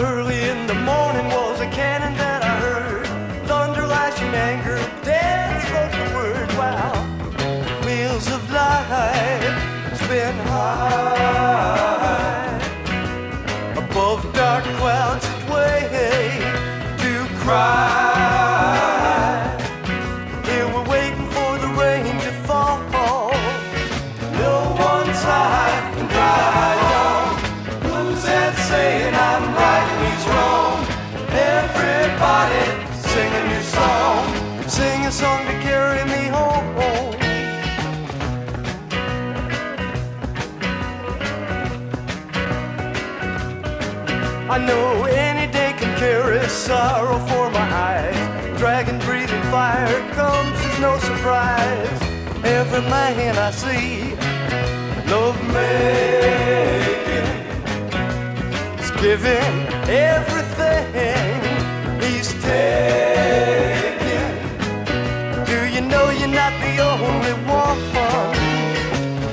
Early in the morning was a cannon that I heard. Thunder lashing anger, death spoke the word. Wow, wheels of life spin high above dark clouds that way to cry. Saying I'm right and he's wrong? Everybody sing a new song. Sing a song to carry me home. I know any day can carry sorrow for my eyes. Dragon breathing fire comes as no surprise. Every man I see, love is giving everything he's taking. Do you know you're not the only one?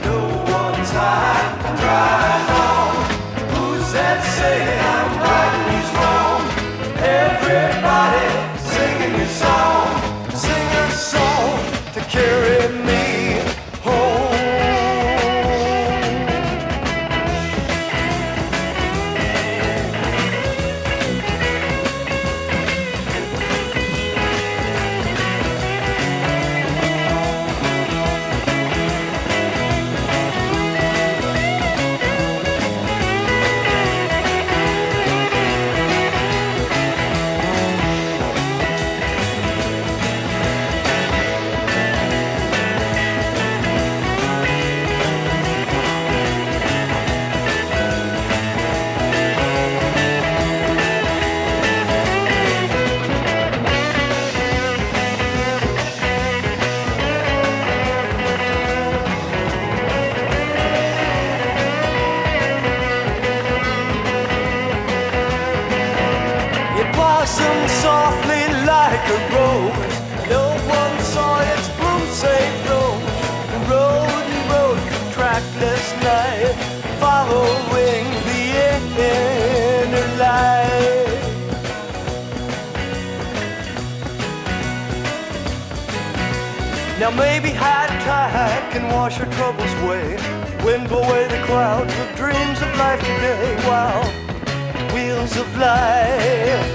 No one's high dry long. Who's that saying I'm right and he's wrong? Everybody singing your song, sing a song to carry softly like a rose. No one saw its bloom save those who rode and rode through trackless night, following the inner light. Now maybe high tide can wash our troubles away. Wind away the clouds of dreams of life today. Wow wheels of life